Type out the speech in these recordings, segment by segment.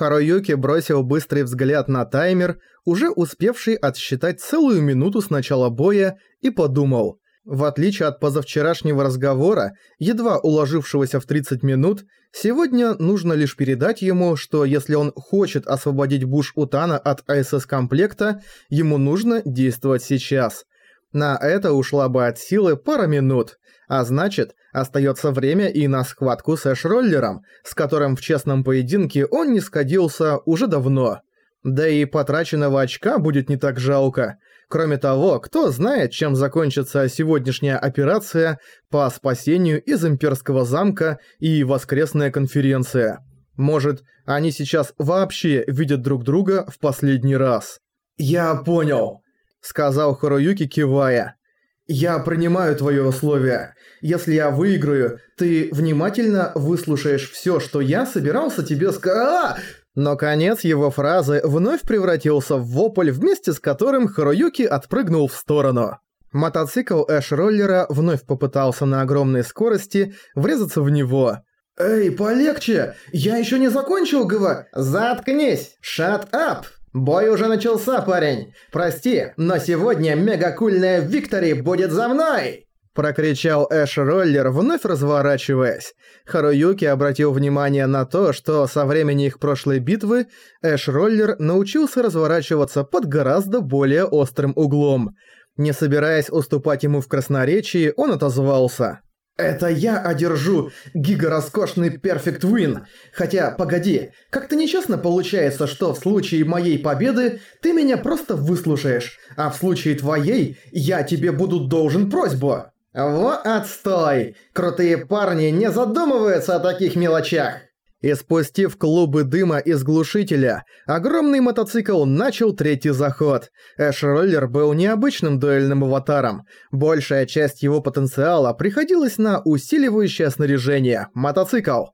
Харуюки бросил быстрый взгляд на таймер, уже успевший отсчитать целую минуту с начала боя, и подумал. В отличие от позавчерашнего разговора, едва уложившегося в 30 минут, сегодня нужно лишь передать ему, что если он хочет освободить Буш Утана от АСС-комплекта, ему нужно действовать сейчас. На это ушла бы от силы пара минут, а значит, остается время и на схватку с Эш-роллером, с которым в честном поединке он не сходился уже давно. Да и потраченного очка будет не так жалко. Кроме того, кто знает, чем закончится сегодняшняя операция по спасению из Имперского замка и воскресная конференция. Может, они сейчас вообще видят друг друга в последний раз. «Я понял», — сказал Харуюки, кивая. «Я принимаю твои условия. Если я выиграю, ты внимательно выслушаешь всё, что я собирался тебе сказать...» Но конец его фразы вновь превратился в вопль, вместе с которым Харуюки отпрыгнул в сторону. Мотоцикл Эш-роллера вновь попытался на огромной скорости врезаться в него. «Эй, полегче! Я еще не закончил, гва...» «Заткнись! Shut up!» «Бой уже начался, парень! Прости, но сегодня мегакульная Виктори будет за мной!» Прокричал Эш-роллер, вновь разворачиваясь. Харуюки обратил внимание на то, что со времени их прошлой битвы Эш-роллер научился разворачиваться под гораздо более острым углом. Не собираясь уступать ему в красноречии, он отозвался. Это я одержу гигароскошный Perfect Win. Хотя, погоди, как-то нечестно получается, что в случае моей победы ты меня просто выслушаешь, а в случае твоей я тебе буду должен просьбу. Во отстой! Крутые парни не задумываются о таких мелочах. И спустив клубы дыма из глушителя, огромный мотоцикл начал третий заход. Эш-роллер был необычным дуэльным аватаром. Большая часть его потенциала приходилась на усиливающее снаряжение – мотоцикл.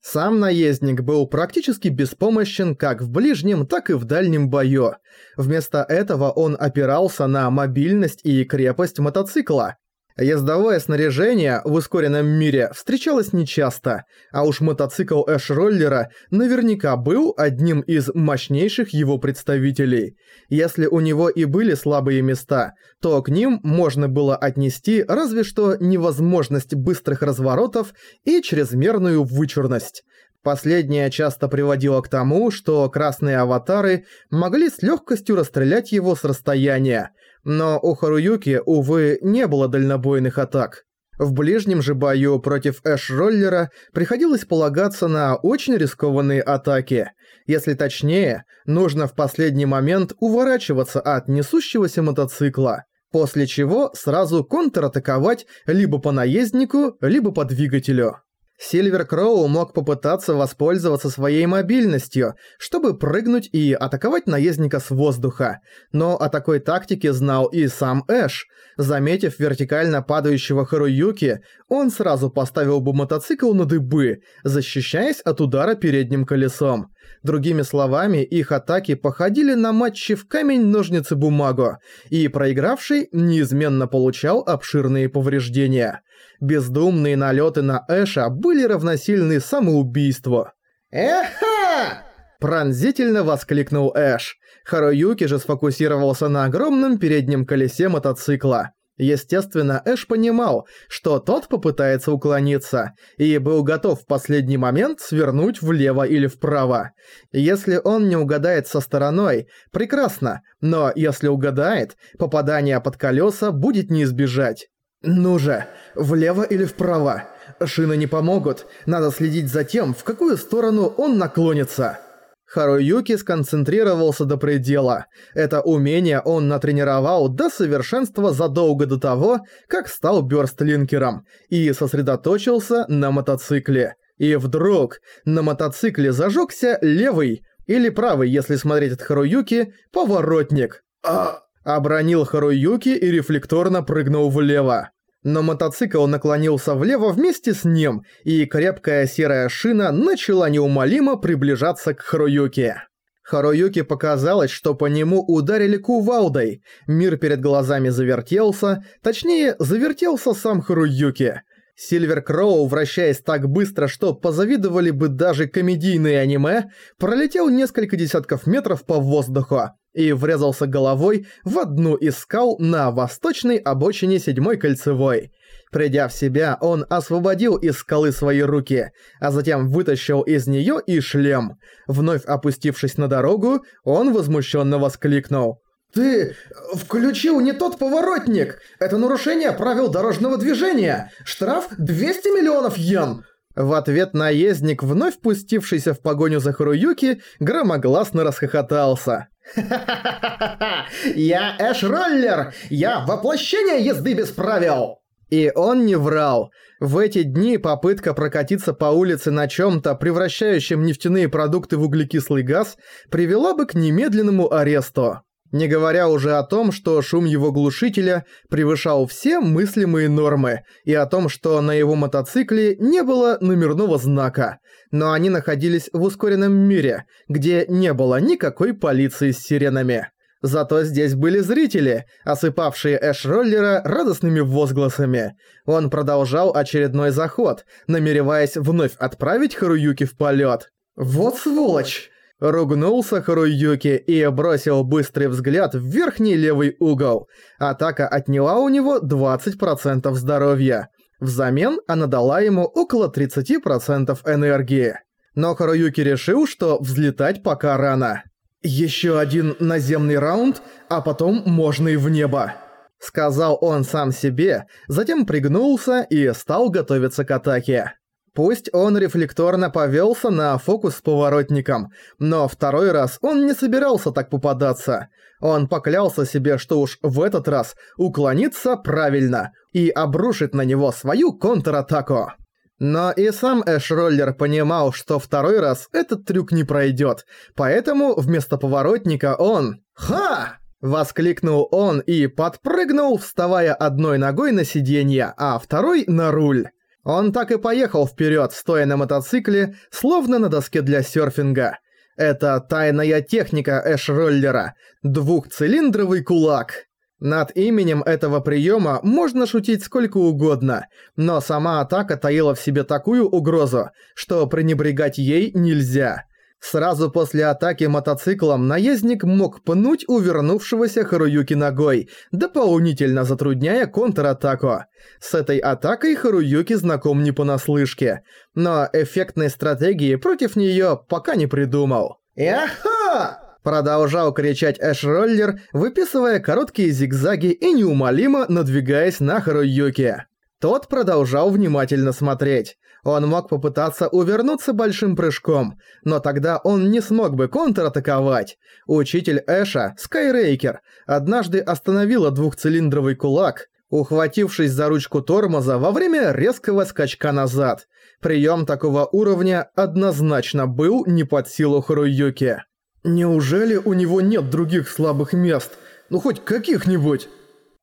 Сам наездник был практически беспомощен как в ближнем, так и в дальнем бою. Вместо этого он опирался на мобильность и крепость мотоцикла. Ездовое снаряжение в ускоренном мире встречалось нечасто, а уж мотоцикл Эш-роллера наверняка был одним из мощнейших его представителей. Если у него и были слабые места, то к ним можно было отнести разве что невозможность быстрых разворотов и чрезмерную вычурность. Последнее часто приводило к тому, что красные аватары могли с легкостью расстрелять его с расстояния, но у Харуюки, увы, не было дальнобойных атак. В ближнем же бою против Эш-роллера приходилось полагаться на очень рискованные атаки. Если точнее, нужно в последний момент уворачиваться от несущегося мотоцикла, после чего сразу контратаковать либо по наезднику, либо по двигателю. Сильвер Кроу мог попытаться воспользоваться своей мобильностью, чтобы прыгнуть и атаковать наездника с воздуха, но о такой тактике знал и сам Эш. Заметив вертикально падающего Харуюки, он сразу поставил бы мотоцикл на дыбы, защищаясь от удара передним колесом. Другими словами, их атаки походили на матчи в камень-ножницы-бумагу, и проигравший неизменно получал обширные повреждения. Бездумные налеты на Эша были равносильны самоубийству. «Эха!» Пронзительно воскликнул Эш. Харуюки же сфокусировался на огромном переднем колесе мотоцикла. Естественно, Эш понимал, что тот попытается уклониться, и был готов в последний момент свернуть влево или вправо. Если он не угадает со стороной, прекрасно, но если угадает, попадание под колеса будет не избежать. «Ну же, влево или вправо? Шины не помогут, надо следить за тем, в какую сторону он наклонится». Харуюки сконцентрировался до предела. Это умение он натренировал до совершенства задолго до того, как стал бёрстлинкером, и сосредоточился на мотоцикле. И вдруг на мотоцикле зажёгся левый, или правый, если смотреть от Харуюки, поворотник. А... Обронил Харуюки и рефлекторно прыгнул влево. Но мотоцикл наклонился влево вместе с ним, и крепкая серая шина начала неумолимо приближаться к Харуюке. Харуюке показалось, что по нему ударили кувалдой. Мир перед глазами завертелся, точнее, завертелся сам Харуюки. Сильвер Кроу, вращаясь так быстро, что позавидовали бы даже комедийные аниме, пролетел несколько десятков метров по воздуху и врезался головой в одну из скал на восточной обочине седьмой кольцевой. Придя в себя, он освободил из скалы свои руки, а затем вытащил из неё и шлем. Вновь опустившись на дорогу, он возмущенно воскликнул. «Ты включил не тот поворотник! Это нарушение правил дорожного движения! Штраф 200 миллионов йен!» В ответ наездник, вновь пустившийся в погоню за Харуюки, громогласно расхохотался. «Ха-ха-ха-ха! Я Эш-роллер! Я воплощение езды без правил!» И он не врал. В эти дни попытка прокатиться по улице на чём-то, превращающем нефтяные продукты в углекислый газ, привела бы к немедленному аресту. Не говоря уже о том, что шум его глушителя превышал все мыслимые нормы, и о том, что на его мотоцикле не было номерного знака. Но они находились в ускоренном мире, где не было никакой полиции с сиренами. Зато здесь были зрители, осыпавшие Эш-роллера радостными возгласами. Он продолжал очередной заход, намереваясь вновь отправить Харуюки в полет. «Вот сволочь!» Ругнулся Харуюки и бросил быстрый взгляд в верхний левый угол. Атака отняла у него 20% здоровья. Взамен она дала ему около 30% энергии. Но Харуюки решил, что взлетать пока рано. «Еще один наземный раунд, а потом можно и в небо», — сказал он сам себе, затем пригнулся и стал готовиться к атаке. Пусть он рефлекторно повелся на фокус с поворотником, но второй раз он не собирался так попадаться. Он поклялся себе, что уж в этот раз уклонится правильно и обрушит на него свою контратаку. Но и сам Эш-роллер понимал, что второй раз этот трюк не пройдет, поэтому вместо поворотника он... «Ха!» Воскликнул он и подпрыгнул, вставая одной ногой на сиденье, а второй на руль. Он так и поехал вперед, стоя на мотоцикле, словно на доске для серфинга. Это тайная техника Эш-роллера – двухцилиндровый кулак. Над именем этого приема можно шутить сколько угодно, но сама атака таила в себе такую угрозу, что пренебрегать ей нельзя – Сразу после атаки мотоциклом наездник мог пнуть увернувшегося Харуюки ногой, дополнительно затрудняя контратаку. С этой атакой Харуюки знаком не понаслышке, но эффектной стратегии против неё пока не придумал. «Яха!» Продолжал кричать Эш-роллер, выписывая короткие зигзаги и неумолимо надвигаясь на Харуюки. Тот продолжал внимательно смотреть. Он мог попытаться увернуться большим прыжком, но тогда он не смог бы контратаковать. Учитель Эша, Скайрейкер, однажды остановила двухцилиндровый кулак, ухватившись за ручку тормоза во время резкого скачка назад. Прием такого уровня однозначно был не под силу Харуюки. «Неужели у него нет других слабых мест? Ну хоть каких-нибудь?»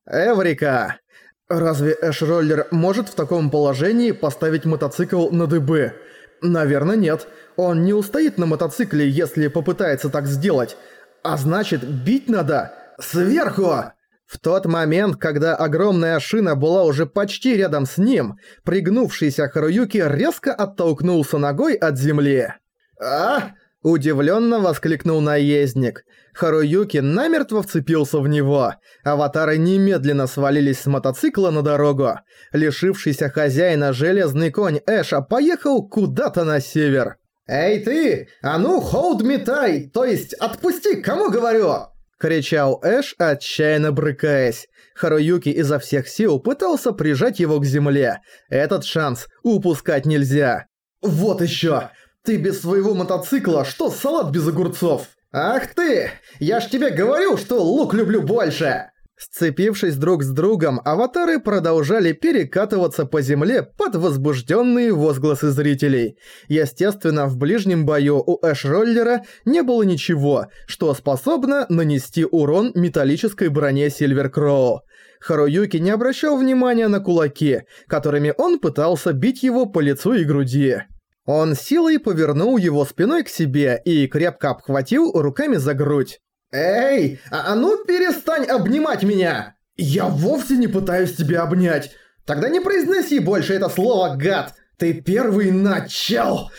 «Эврика!» Разве Эш-роллер может в таком положении поставить мотоцикл на дыбы? Наверное, нет. Он не устоит на мотоцикле, если попытается так сделать. А значит, бить надо сверху! В тот момент, когда огромная шина была уже почти рядом с ним, пригнувшийся Харуюки резко оттолкнулся ногой от земли. «А?» Удивленно воскликнул наездник. Харуюки намертво вцепился в него. Аватары немедленно свалились с мотоцикла на дорогу. Лишившийся хозяина железный конь Эша поехал куда-то на север. «Эй ты! А ну, hold me tight! То есть отпусти, кому говорю!» кричал Эш, отчаянно брыкаясь. Харуюки изо всех сил пытался прижать его к земле. Этот шанс упускать нельзя. «Вот еще! Ты без своего мотоцикла, что салат без огурцов? Ах ты! Я ж тебе говорил, что лук люблю больше!» Сцепившись друг с другом, аватары продолжали перекатываться по земле под возбужденные возгласы зрителей. Естественно, в ближнем бою у Эш-роллера не было ничего, что способно нанести урон металлической броне Сильвер Кроу. Харуюки не обращал внимания на кулаки, которыми он пытался бить его по лицу и груди. Он силой повернул его спиной к себе и крепко обхватил руками за грудь. «Эй, а, а ну перестань обнимать меня!» «Я вовсе не пытаюсь тебя обнять! Тогда не произноси больше это слово, гад! Ты первый начал!»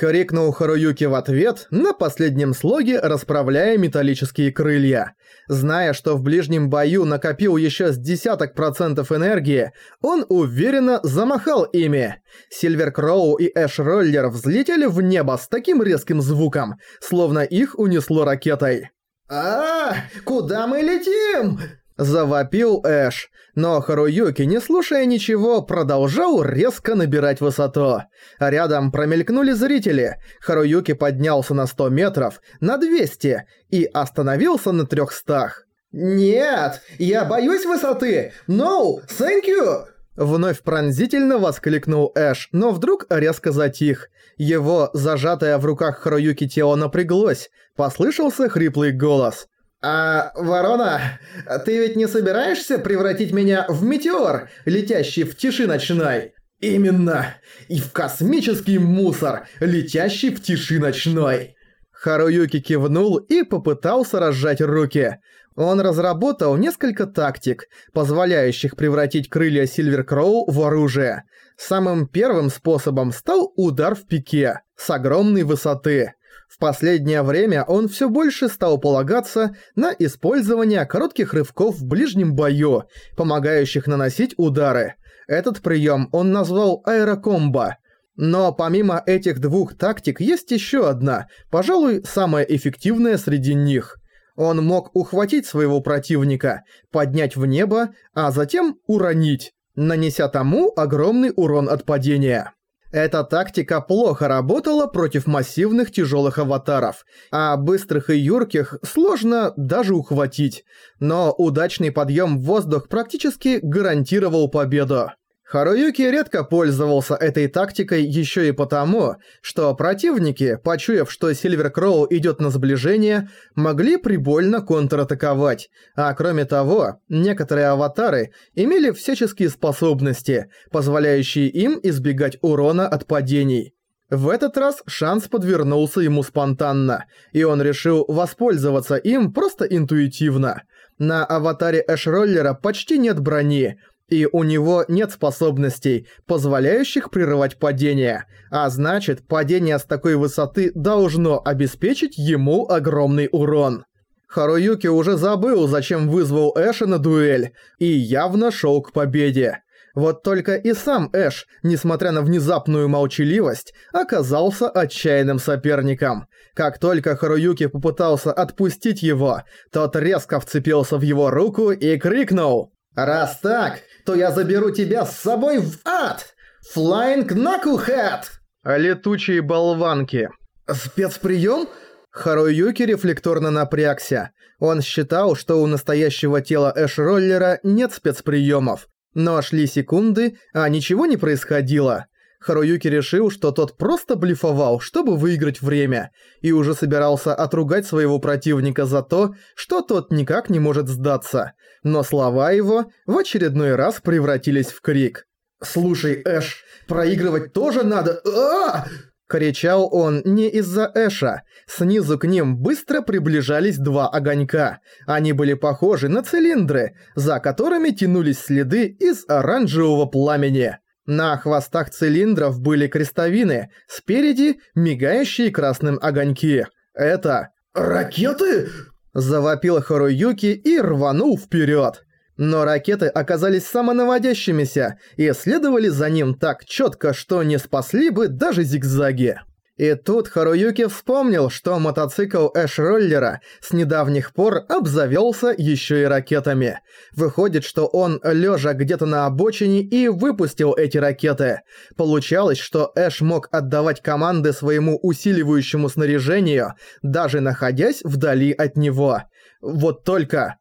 Крикнул Харуюки в ответ, на последнем слоге расправляя металлические крылья. Зная, что в ближнем бою накопил еще с десяток процентов энергии, он уверенно замахал ими. Сильвер Кроу и Эш Роллер взлетели в небо с таким резким звуком, словно их унесло ракетой. а, -а куда мы летим?» Завопил Эш, но Харуюки, не слушая ничего, продолжал резко набирать высоту. Рядом промелькнули зрители. Харуюки поднялся на 100 метров, на 200 и остановился на 300. «Нет, я боюсь высоты! No, thank you!» Вновь пронзительно воскликнул Эш, но вдруг резко затих. Его, зажатое в руках Харуюки тело напряглось. Послышался хриплый голос. «А, ворона, ты ведь не собираешься превратить меня в метеор, летящий в тиши ночной?» «Именно! И в космический мусор, летящий в тиши ночной!» Харуюки кивнул и попытался разжать руки. Он разработал несколько тактик, позволяющих превратить крылья Сильвер Кроу в оружие. Самым первым способом стал удар в пике, с огромной высоты. В последнее время он все больше стал полагаться на использование коротких рывков в ближнем бою, помогающих наносить удары. Этот прием он назвал аэрокомбо. Но помимо этих двух тактик есть еще одна, пожалуй, самая эффективная среди них. Он мог ухватить своего противника, поднять в небо, а затем уронить, нанеся тому огромный урон от падения. Эта тактика плохо работала против массивных тяжелых аватаров, а быстрых и юрких сложно даже ухватить, но удачный подъем в воздух практически гарантировал победу. Харуюки редко пользовался этой тактикой еще и потому, что противники, почуяв, что Сильвер Кроу идет на сближение, могли прибольно контратаковать, а кроме того, некоторые аватары имели всяческие способности, позволяющие им избегать урона от падений. В этот раз шанс подвернулся ему спонтанно, и он решил воспользоваться им просто интуитивно. На аватаре Эшроллера почти нет брони, и у него нет способностей, позволяющих прерывать падение, а значит, падение с такой высоты должно обеспечить ему огромный урон. Харуюки уже забыл, зачем вызвал Эша на дуэль, и явно шел к победе. Вот только и сам Эш, несмотря на внезапную молчаливость, оказался отчаянным соперником. Как только Харуюки попытался отпустить его, тот резко вцепился в его руку и крикнул «Раз так, то я заберу тебя с собой в ад! Flying Knucklehead!» Летучие болванки. «Спецприем?» Харуюки рефлекторно напрягся. Он считал, что у настоящего тела Эш-роллера нет спецприемов. Но шли секунды, а ничего не происходило. Харуюки решил, что тот просто блефовал, чтобы выиграть время, и уже собирался отругать своего противника за то, что тот никак не может сдаться. Но слова его в очередной раз превратились в крик. «Слушай, Эш, проигрывать тоже надо! а, Кричал он не из-за Эша. Снизу к ним быстро приближались два огонька. Они были похожи на цилиндры, за которыми тянулись следы из оранжевого пламени. На хвостах цилиндров были крестовины, спереди мигающие красным огоньки. Это... «Ракеты?» Завопил Харуюки и рванул вперед. Но ракеты оказались самонаводящимися и следовали за ним так четко, что не спасли бы даже зигзаги. И тут Харуюки вспомнил, что мотоцикл Эш-роллера с недавних пор обзавелся еще и ракетами. Выходит, что он, лежа где-то на обочине, и выпустил эти ракеты. Получалось, что Эш мог отдавать команды своему усиливающему снаряжению, даже находясь вдали от него. Вот только...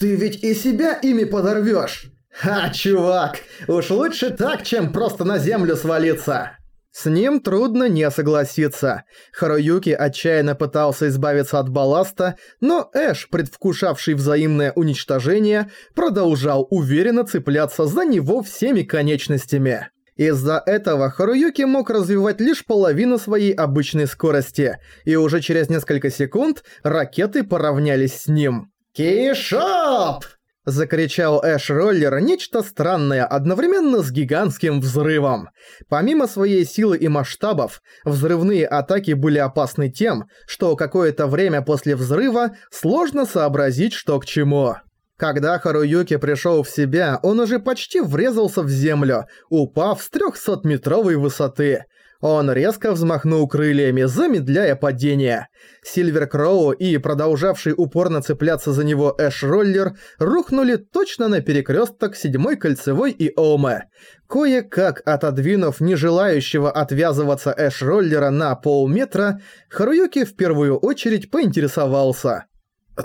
«Ты ведь и себя ими подорвешь!» «Ха, чувак, уж лучше так, чем просто на землю свалиться!» С ним трудно не согласиться. Харуюки отчаянно пытался избавиться от балласта, но Эш, предвкушавший взаимное уничтожение, продолжал уверенно цепляться за него всеми конечностями. Из-за этого Харуюки мог развивать лишь половину своей обычной скорости, и уже через несколько секунд ракеты поравнялись с ним. «Кишоп!» Закричал Эш Роллер нечто странное одновременно с гигантским взрывом. Помимо своей силы и масштабов, взрывные атаки были опасны тем, что какое-то время после взрыва сложно сообразить, что к чему. Когда Харуюки пришел в себя, он уже почти врезался в землю, упав с 300-метровой высоты. Он резко взмахнул крыльями, замедляя падение. Сильвер Кроу и продолжавший упорно цепляться за него Эш Роллер рухнули точно на перекресток седьмой кольцевой и Оме. Кое-как отодвинув нежелающего отвязываться Эш Роллера на полметра, Харуюки в первую очередь поинтересовался.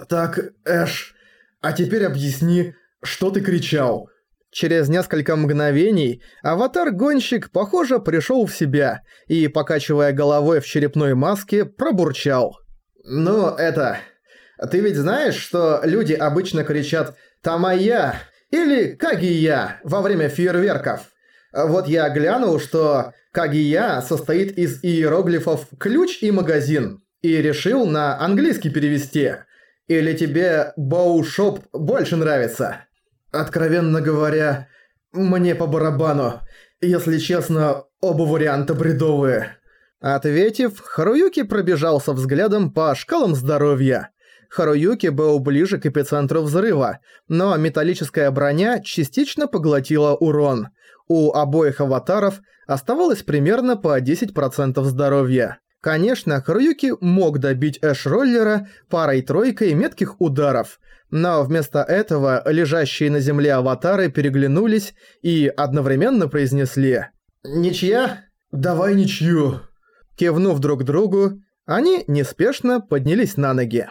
«Так, Эш, а теперь объясни, что ты кричал?» Через несколько мгновений аватар-гонщик, похоже, пришел в себя и, покачивая головой в черепной маске, пробурчал. «Ну, это... Ты ведь знаешь, что люди обычно кричат «Тамая» или «Кагия» во время фейерверков? Вот я глянул, что «Кагия» состоит из иероглифов «ключ» и «магазин» и решил на английский перевести. Или тебе «боу-шоп» больше нравится?» Откровенно говоря, мне по барабану. Если честно, оба варианта бредовые. Ответив, Харуюки пробежался взглядом по шкалам здоровья. Харуюки был ближе к эпицентру взрыва, но металлическая броня частично поглотила урон. У обоих аватаров оставалось примерно по 10% здоровья. Конечно, Харуюки мог добить Эш-роллера парой-тройкой метких ударов, но вместо этого лежащие на земле аватары переглянулись и одновременно произнесли «Ничья? Давай ничью!» Кивнув друг другу, они неспешно поднялись на ноги.